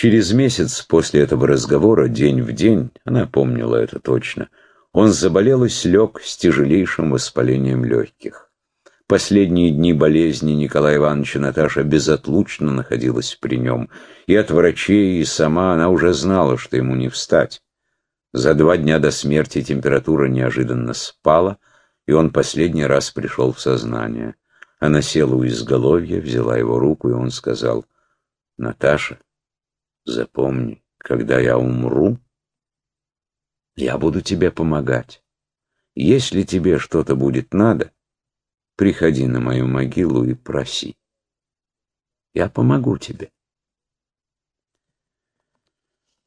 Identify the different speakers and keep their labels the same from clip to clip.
Speaker 1: Через месяц после этого разговора, день в день, она помнила это точно, он заболел и слег с тяжелейшим воспалением легких. Последние дни болезни Николая Ивановича Наташа безотлучно находилась при нем, и от врачей, и сама она уже знала, что ему не встать. За два дня до смерти температура неожиданно спала, и он последний раз пришел в сознание. Она села у изголовья, взяла его руку, и он сказал, «Наташа, запомни, когда я умру, я буду тебе помогать. Если тебе что-то будет надо, приходи на мою могилу и проси. Я помогу тебе».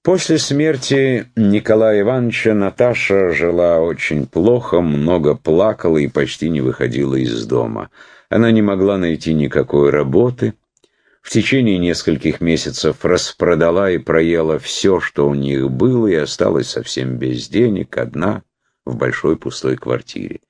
Speaker 1: После смерти Николая Ивановича Наташа жила очень плохо, много плакала и почти не выходила из дома. Она не могла найти никакой работы. В течение нескольких месяцев распродала и проела все, что у них было, и осталась совсем без денег, одна, в большой пустой квартире.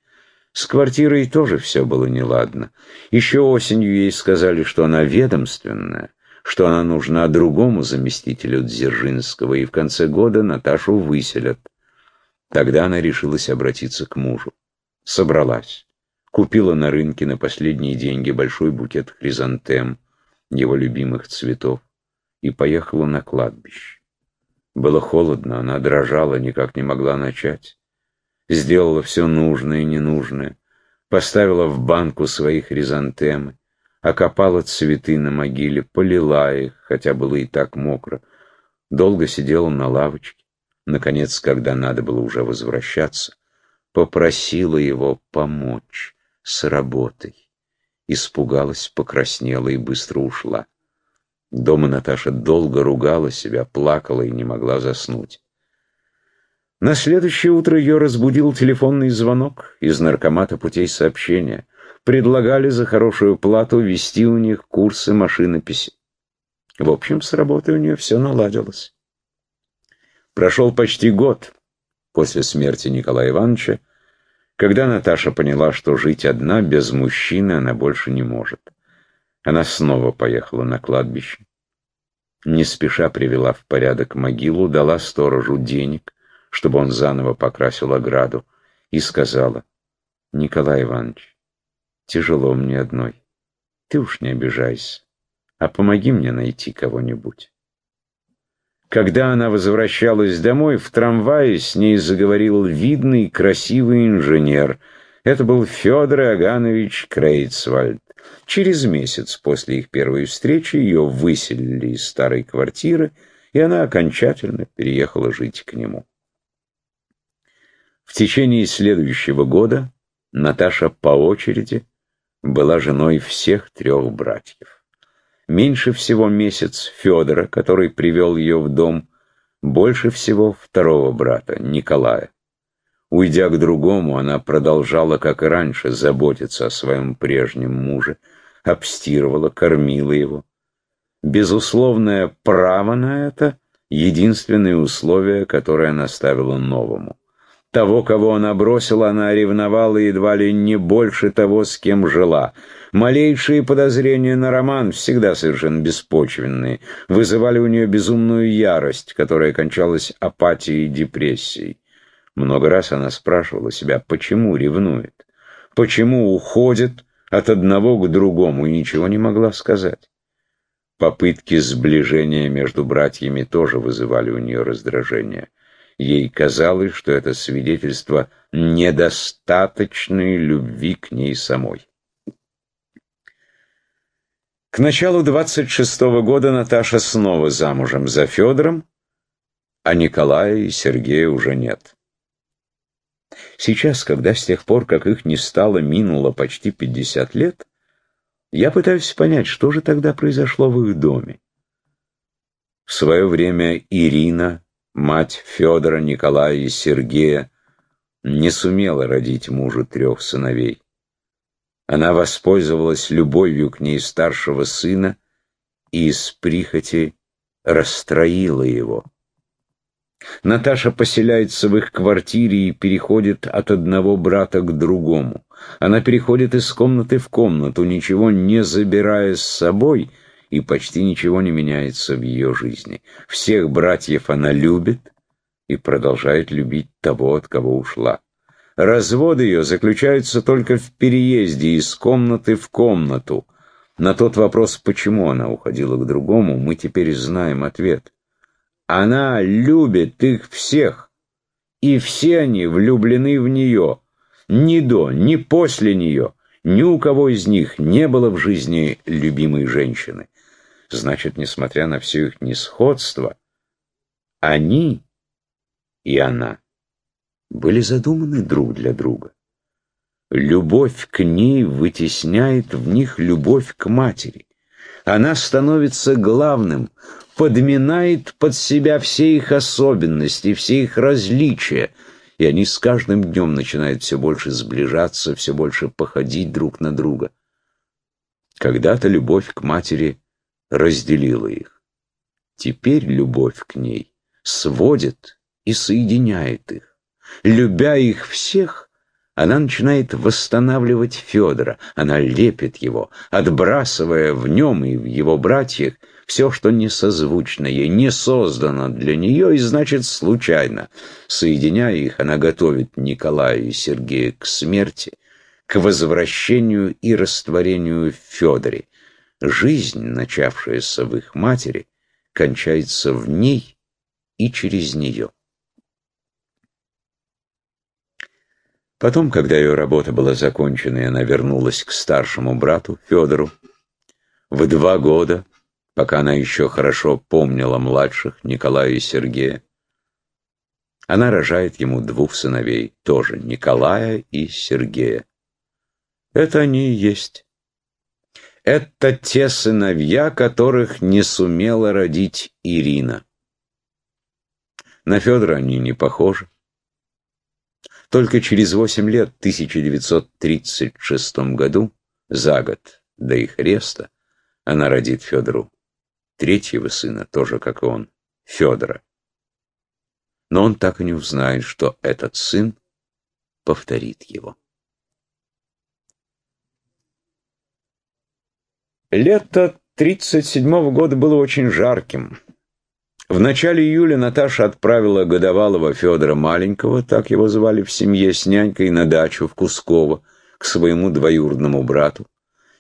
Speaker 1: С квартирой тоже все было неладно. Еще осенью ей сказали, что она ведомственная что она нужна другому заместителю Дзержинского, и в конце года Наташу выселят. Тогда она решилась обратиться к мужу. Собралась. Купила на рынке на последние деньги большой букет хризантем, его любимых цветов, и поехала на кладбище. Было холодно, она дрожала, никак не могла начать. Сделала все нужное и ненужное, поставила в банку свои хризантемы, окопала цветы на могиле, полила их, хотя было и так мокро. Долго сидела на лавочке. Наконец, когда надо было уже возвращаться, попросила его помочь с работой. Испугалась, покраснела и быстро ушла. Дома Наташа долго ругала себя, плакала и не могла заснуть. На следующее утро ее разбудил телефонный звонок из наркомата путей сообщения предлагали за хорошую плату вести у них курсы машинописи. В общем, с работой у нее все наладилось. Прошел почти год после смерти Николая Ивановича, когда Наташа поняла, что жить одна без мужчины она больше не может. Она снова поехала на кладбище. Не спеша привела в порядок могилу, дала сторожу денег, чтобы он заново покрасил ограду, и сказала, «Николай Иванович, Тяжело мне одной. Ты уж не обижайся, а помоги мне найти кого-нибудь. Когда она возвращалась домой, в трамвае с ней заговорил видный, красивый инженер. Это был Федор Аганович Крейцвальд. Через месяц после их первой встречи ее выселили из старой квартиры, и она окончательно переехала жить к нему. В течение следующего года Наташа по очереди была женой всех трех братьев. Меньше всего месяц Федора, который привел ее в дом, больше всего второго брата, Николая. Уйдя к другому, она продолжала, как и раньше, заботиться о своем прежнем муже, обстирывала, кормила его. Безусловное право на это — единственное условие, которое она ставила новому. Того, кого она бросила, она ревновала едва ли не больше того, с кем жила. Малейшие подозрения на роман, всегда совершенно беспочвенные, вызывали у нее безумную ярость, которая кончалась апатией и депрессией. Много раз она спрашивала себя, почему ревнует, почему уходит от одного к другому, и ничего не могла сказать. Попытки сближения между братьями тоже вызывали у нее раздражение. Ей казалось, что это свидетельство недостаточной любви к ней самой. К началу 26-го года Наташа снова замужем за Федором, а Николая и Сергея уже нет. Сейчас, когда с тех пор, как их не стало, минуло почти 50 лет, я пытаюсь понять, что же тогда произошло в их доме. В свое время Ирина Мать Федора, Николая и Сергея не сумела родить мужу трех сыновей. Она воспользовалась любовью к ней старшего сына и из прихоти расстроила его. Наташа поселяется в их квартире и переходит от одного брата к другому. Она переходит из комнаты в комнату, ничего не забирая с собой, и почти ничего не меняется в ее жизни. Всех братьев она любит и продолжает любить того, от кого ушла. Развод ее заключается только в переезде из комнаты в комнату. На тот вопрос, почему она уходила к другому, мы теперь знаем ответ. Она любит их всех, и все они влюблены в нее. Ни до, ни после нее, ни у кого из них не было в жизни любимой женщины. Значит, несмотря на все их несходство, они и она были задуманы друг для друга. Любовь к ней вытесняет в них любовь к матери. Она становится главным, подминает под себя все их особенности, все их различия, и они с каждым днем начинают все больше сближаться, все больше походить друг на друга. Когда-то любовь к матери разделила их. Теперь любовь к ней сводит и соединяет их. Любя их всех, она начинает восстанавливать Федора, она лепит его, отбрасывая в нем и в его братьях все, что не созвучно ей, не создано для нее и, значит, случайно. Соединяя их, она готовит Николая и Сергея к смерти, к возвращению и растворению в Федоре. Жизнь, начавшаяся в их матери, кончается в ней и через нее. Потом, когда ее работа была закончена, она вернулась к старшему брату, Федору, в два года, пока она еще хорошо помнила младших, Николая и Сергея, она рожает ему двух сыновей, тоже Николая и Сергея. Это они и есть. Это те сыновья, которых не сумела родить Ирина. На Федора они не похожи. Только через восемь лет, в 1936 году, за год до их ареста, она родит Федору третьего сына, тоже как и он, Федора. Но он так и не узнает, что этот сын повторит его. Лето 1937 года было очень жарким. В начале июля Наташа отправила годовалого Федора Маленького, так его звали в семье, с нянькой на дачу в Кусково, к своему двоюродному брату.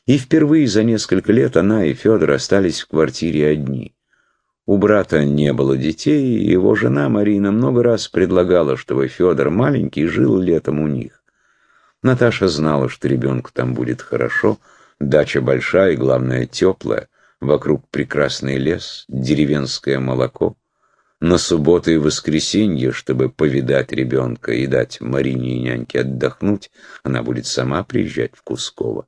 Speaker 1: И впервые за несколько лет она и Федор остались в квартире одни. У брата не было детей, и его жена Марина много раз предлагала, чтобы Федор Маленький жил летом у них. Наташа знала, что ребенку там будет хорошо, дача большая и, главное, теплая. Вокруг прекрасный лес, деревенское молоко. На субботу и воскресенье, чтобы повидать ребенка и дать Марине и няньке отдохнуть, она будет сама приезжать в Кусково.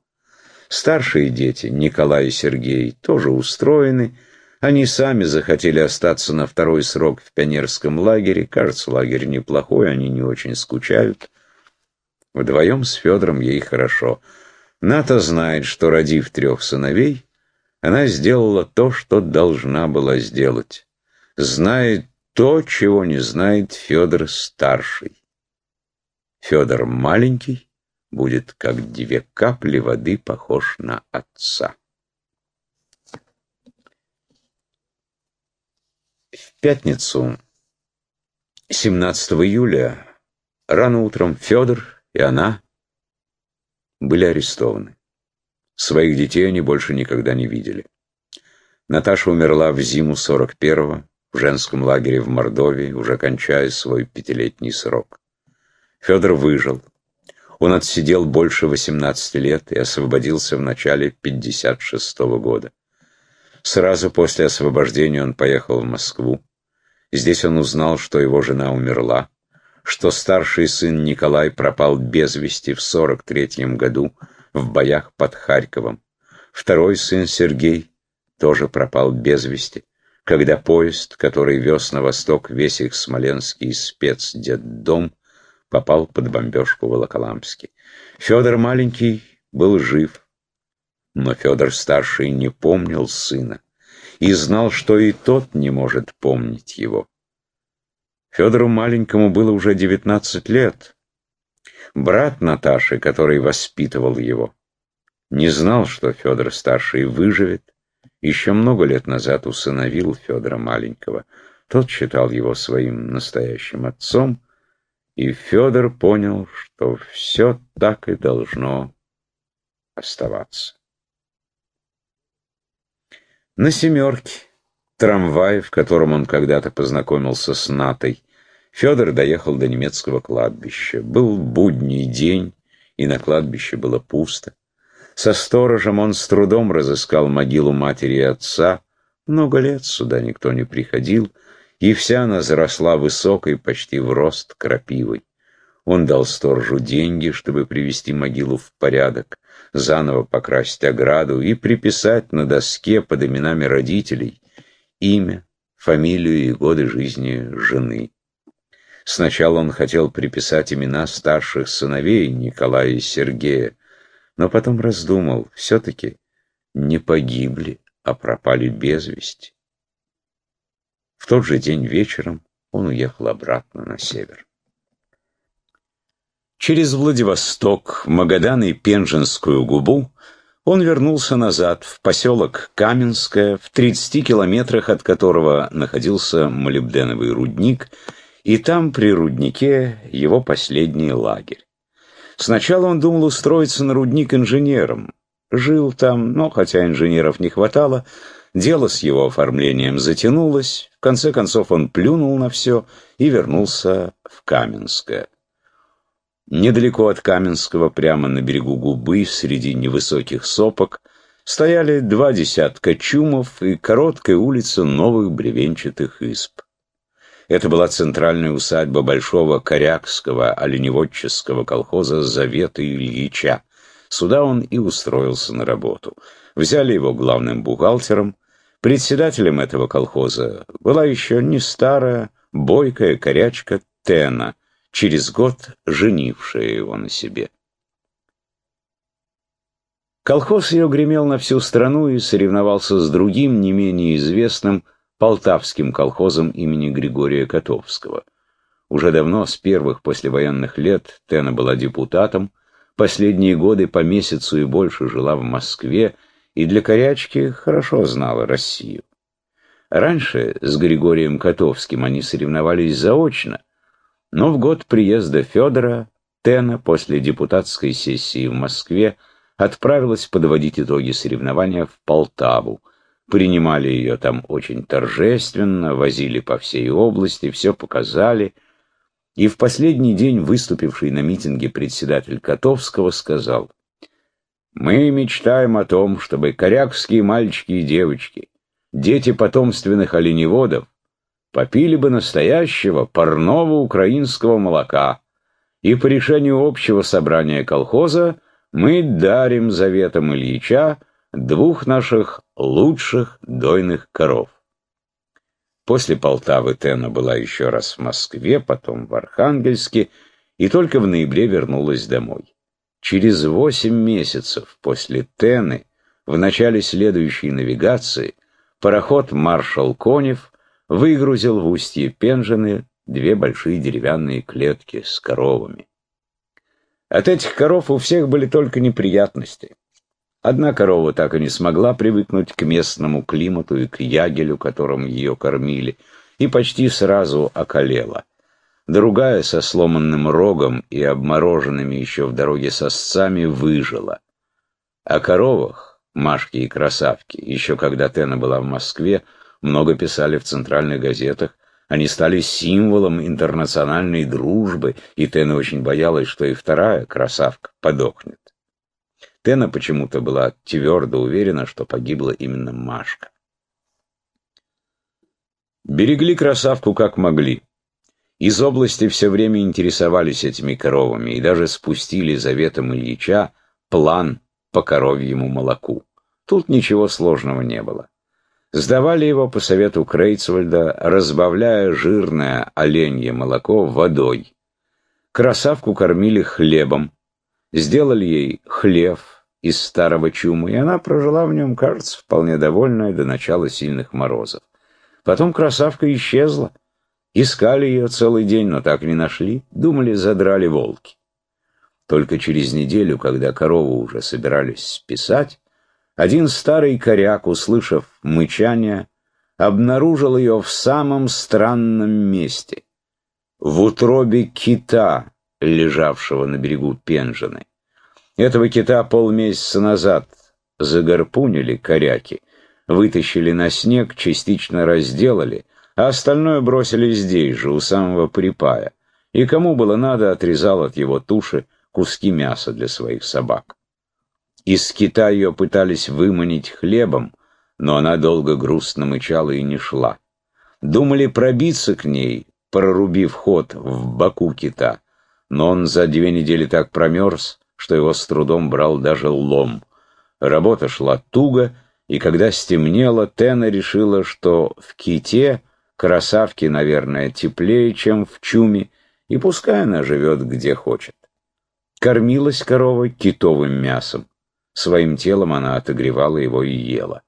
Speaker 1: Старшие дети, Николай и Сергей, тоже устроены. Они сами захотели остаться на второй срок в пионерском лагере. Кажется, лагерь неплохой, они не очень скучают. Вдвоем с Федором ей хорошо. Ната знает, что, родив трех сыновей, она сделала то, что должна была сделать. Знает то, чего не знает Федор Старший. Федор Маленький будет, как две капли воды, похож на отца. В пятницу, 17 июля, рано утром Федор и она были арестованы. Своих детей они больше никогда не видели. Наташа умерла в зиму 41-го в женском лагере в Мордовии, уже кончая свой пятилетний срок. Федор выжил. Он отсидел больше 18 лет и освободился в начале 56 -го года. Сразу после освобождения он поехал в Москву. Здесь он узнал, что его жена умерла, что старший сын Николай пропал без вести в 43 году, в боях под Харьковом. Второй сын Сергей тоже пропал без вести, когда поезд, который вез на восток весь их смоленский спецдетдом, попал под бомбежку в Волоколамске. Федор маленький был жив, но Федор старший не помнил сына и знал, что и тот не может помнить его. Федору маленькому было уже девятнадцать лет, Брат Наташи, который воспитывал его, не знал, что Федор-старший выживет еще много лет назад усыновил Федора Маленького. Тот считал его своим настоящим отцом, и Федор понял, что все так и должно оставаться. На «семерке» трамвай, в котором он когда-то познакомился с Натой, Федор доехал до немецкого кладбища. Был будний день, и на кладбище было пусто. Со сторожем он с трудом разыскал могилу матери и отца. Много лет сюда никто не приходил, и вся она заросла высокой, почти в рост крапивой. Он дал сторожу деньги, чтобы привести могилу в порядок, заново покрасить ограду и приписать на доске под именами родителей имя, фамилию и годы жизни жены. Сначала он хотел приписать имена старших сыновей Николая и Сергея, но потом раздумал, все-таки не погибли, а пропали без вести. В тот же день вечером он уехал обратно на север. Через Владивосток, Магадан и Пенжинскую губу он вернулся назад, в поселок Каменское, в 30 километрах от которого находился молибденовый рудник, и там при руднике его последний лагерь. Сначала он думал устроиться на рудник инженером. Жил там, но хотя инженеров не хватало, дело с его оформлением затянулось, в конце концов он плюнул на все и вернулся в Каменское. Недалеко от Каменского, прямо на берегу губы, среди невысоких сопок, стояли два десятка чумов и короткая улица новых бревенчатых исп. Это была центральная усадьба большого корякского оленеводческого колхоза Завета Ильича. Сюда он и устроился на работу. Взяли его главным бухгалтером. Председателем этого колхоза была еще не старая, бойкая корячка Тена, через год женившая его на себе. Колхоз ее гремел на всю страну и соревновался с другим, не менее известным, Полтавским колхозом имени Григория Котовского. Уже давно, с первых послевоенных лет, Тена была депутатом, последние годы по месяцу и больше жила в Москве, и для корячки хорошо знала Россию. Раньше с Григорием Котовским они соревновались заочно, но в год приезда Федора Тена после депутатской сессии в Москве отправилась подводить итоги соревнования в Полтаву, принимали ее там очень торжественно, возили по всей области, все показали. И в последний день выступивший на митинге председатель Котовского сказал, «Мы мечтаем о том, чтобы корякские мальчики и девочки, дети потомственных оленеводов, попили бы настоящего парного украинского молока, и по решению общего собрания колхоза мы дарим заветам Ильича двух наших лучших дойных коров. После Полтавы Тена была еще раз в Москве, потом в Архангельске, и только в ноябре вернулась домой. Через восемь месяцев после Тены, в начале следующей навигации, пароход «Маршал Конев» выгрузил в устье Пенжины две большие деревянные клетки с коровами. От этих коров у всех были только неприятности. Одна корова так и не смогла привыкнуть к местному климату и к ягелю, которым ее кормили, и почти сразу околела. Другая со сломанным рогом и обмороженными еще в дороге сосцами выжила. О коровах, Машке и Красавке, еще когда Тена была в Москве, много писали в центральных газетах, они стали символом интернациональной дружбы, и Тена очень боялась, что и вторая красавка подохнет. Тена почему-то была твердо уверена, что погибла именно Машка. Берегли красавку как могли. Из области все время интересовались этими коровами и даже спустили заветом Ильича план по коровьему молоку. Тут ничего сложного не было. Сдавали его по совету Крейцвальда, разбавляя жирное оленье молоко водой. Красавку кормили хлебом, сделали ей хлев, из старого чума, и она прожила в нем, кажется, вполне довольная до начала сильных морозов. Потом красавка исчезла. Искали ее целый день, но так не нашли. Думали, задрали волки. Только через неделю, когда корову уже собирались списать, один старый коряк, услышав мычание, обнаружил ее в самом странном месте — в утробе кита, лежавшего на берегу Пенжины. Этого кита полмесяца назад загарпунили коряки, вытащили на снег, частично разделали, а остальное бросили здесь же, у самого припая, и кому было надо, отрезал от его туши куски мяса для своих собак. Из кита ее пытались выманить хлебом, но она долго грустно мычала и не шла. Думали пробиться к ней, прорубив ход в боку кита, но он за две недели так промерз, что его с трудом брал даже лом. Работа шла туго, и когда стемнело, Тена решила, что в ките красавки, наверное, теплее, чем в чуме, и пускай она живет где хочет. Кормилась корова китовым мясом. Своим телом она отогревала его и ела.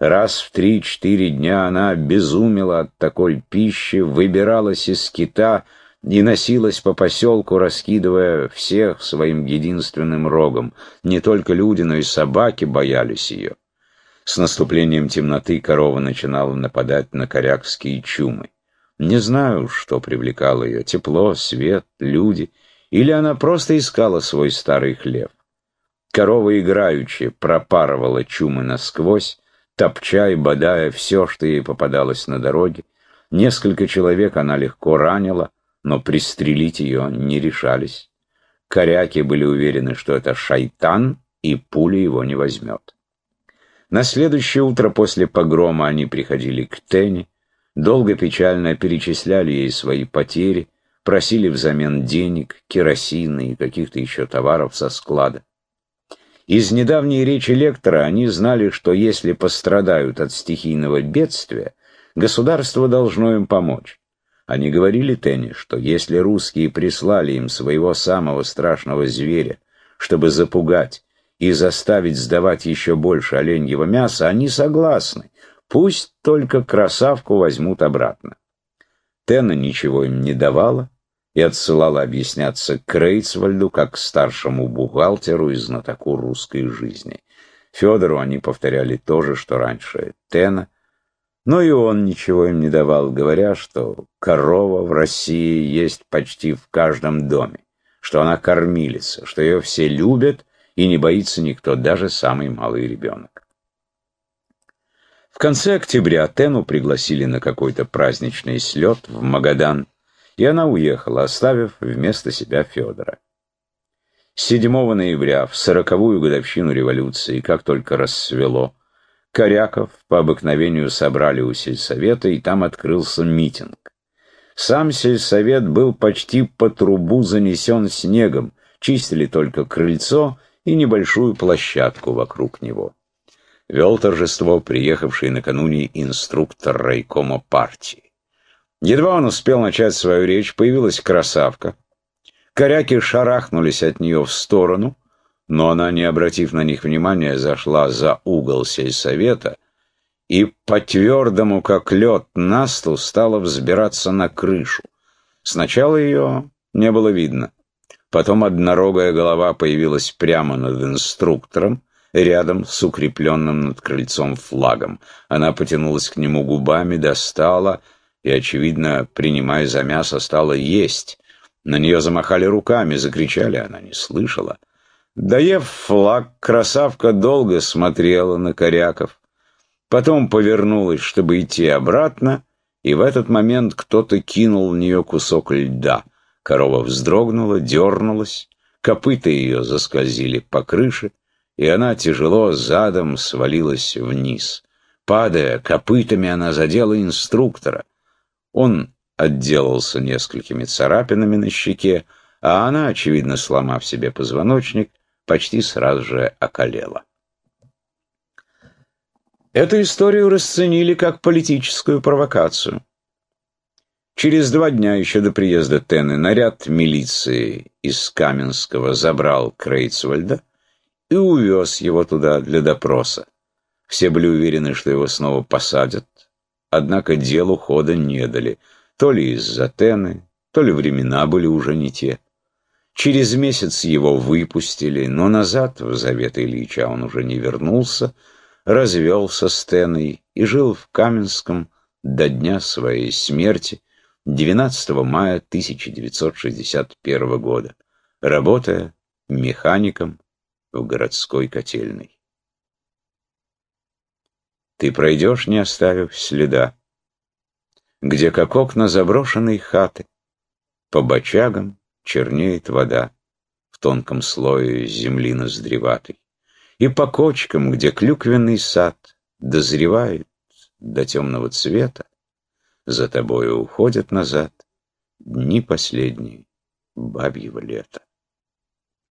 Speaker 1: Раз в три-четыре дня она обезумела от такой пищи, выбиралась из кита и носилась по поселку, раскидывая всех своим единственным рогом. Не только люди, но и собаки боялись ее. С наступлением темноты корова начинала нападать на корякские чумы. Не знаю, что привлекало ее — тепло, свет, люди, или она просто искала свой старый хлеб. Корова играючи пропарывала чумы насквозь, топча и бодая все, что ей попадалось на дороге. Несколько человек она легко ранила, но пристрелить ее не решались. Коряки были уверены, что это шайтан, и пуля его не возьмет. На следующее утро после погрома они приходили к Тене, долго печально перечисляли ей свои потери, просили взамен денег, керосина и каких-то еще товаров со склада. Из недавней речи лектора они знали, что если пострадают от стихийного бедствия, государство должно им помочь. Они говорили Тенни, что если русские прислали им своего самого страшного зверя, чтобы запугать и заставить сдавать еще больше оленьего мяса, они согласны, пусть только красавку возьмут обратно. Тена ничего им не давала и отсылала объясняться к Рейцвальду как старшему бухгалтеру и знатоку русской жизни. Федору они повторяли то же, что раньше Тена, но и он ничего им не давал, говоря, что корова в России есть почти в каждом доме, что она кормилица, что ее все любят и не боится никто, даже самый малый ребенок. В конце октября Тену пригласили на какой-то праздничный слет в Магадан, и она уехала, оставив вместо себя Федора. 7 ноября, в сороковую годовщину революции, как только рассвело, Коряков по обыкновению собрали у сельсовета, и там открылся митинг. Сам сельсовет был почти по трубу занесен снегом, чистили только крыльцо и небольшую площадку вокруг него. Вел торжество приехавший накануне инструктор райкома партии. Едва он успел начать свою речь, появилась красавка. Коряки шарахнулись от нее в сторону — но она, не обратив на них внимания, зашла за угол сельсовета и по твердому, как лед, насту стала взбираться на крышу. Сначала ее не было видно. Потом однорогая голова появилась прямо над инструктором, рядом с укрепленным над крыльцом флагом. Она потянулась к нему губами, достала и, очевидно, принимая за мясо, стала есть. На нее замахали руками, закричали, она не слышала. Доев флаг, красавка долго смотрела на коряков. Потом повернулась, чтобы идти обратно, и в этот момент кто-то кинул в нее кусок льда. Корова вздрогнула, дернулась, копыта ее заскользили по крыше, и она тяжело задом свалилась вниз. Падая, копытами она задела инструктора. Он отделался несколькими царапинами на щеке, а она, очевидно, сломав себе позвоночник, почти сразу же околела. Эту историю расценили как политическую провокацию. Через два дня еще до приезда Тены наряд милиции из Каменского забрал Крейцвальда и увез его туда для допроса. Все были уверены, что его снова посадят, однако делу хода не дали, то ли из-за Тены, то ли времена были уже не те. Через месяц его выпустили, но назад в Завет Ильича он уже не вернулся, развелся с Теной и жил в Каменском до дня своей смерти 12 мая 1961 года, работая механиком в городской котельной. Ты пройдешь, не оставив следа, где, как окна заброшенной хаты, по бочагам чернеет вода в тонком слое земли ноздреватой, и по кочкам, где клюквенный сад дозревает до темного цвета, за тобою уходят назад дни последние бабьего лета.